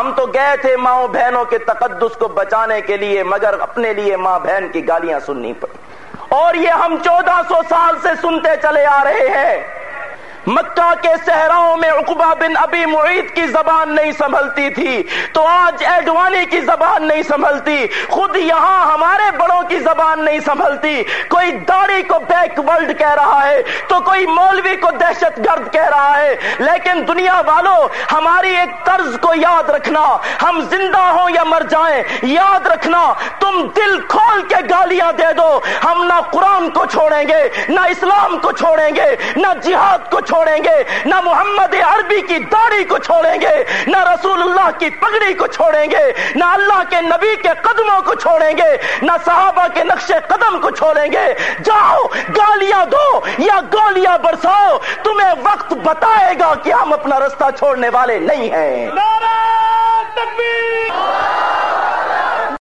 ہم تو گئے تھے ماؤں بہنوں کے تقدس کو بچانے کے لیے، مگر اپنے لیے ماں بہن کی گالیاں سننی پڑی اور یہ ہم چودہ سو سال سے سنتے چلے آ رہے ہیں۔ مکہ کے صحراؤں میں عقبہ بن ابی معید کی زبان نہیں سنبھلتی تھی، تو آج ایڈوانی کی زبان نہیں سنبھلتی، خود یہاں ہمارے بڑوں کی زبان نہیں سنبھلتی۔ کوئی داڑھی کو بیک ورلڈ کہہ رہا ہے، تو کوئی مولوی کو دہشت گرد کہہ رہا ہے۔ لیکن دنیا والوں ہماری ایک طرز کو یاد رکھنا، ہم زندہ ہوں یا مر جائیں، یاد رکھنا، تم دل کھول کے گالیاں دے دو۔ ہم نہ قرآن کو چھوڑیں گے، نہ اسلام کو چھوڑیں گے، نہ جہاد کو چھوڑیں گے چھوڑیں گے، نہ محمد عربی کی داڑھی کو چھوڑیں گے، نہ رسول اللہ کی پگڑی کو چھوڑیں گے، نہ اللہ کے نبی کے قدموں کو چھوڑیں گے، نہ صحابہ کے نقش قدم کو چھوڑیں گے۔ جاؤ، گالیاں دو یا گالیاں برساؤ، تمہیں وقت بتائے گا کہ ہم اپنا رستہ چھوڑنے والے نہیں ہیں۔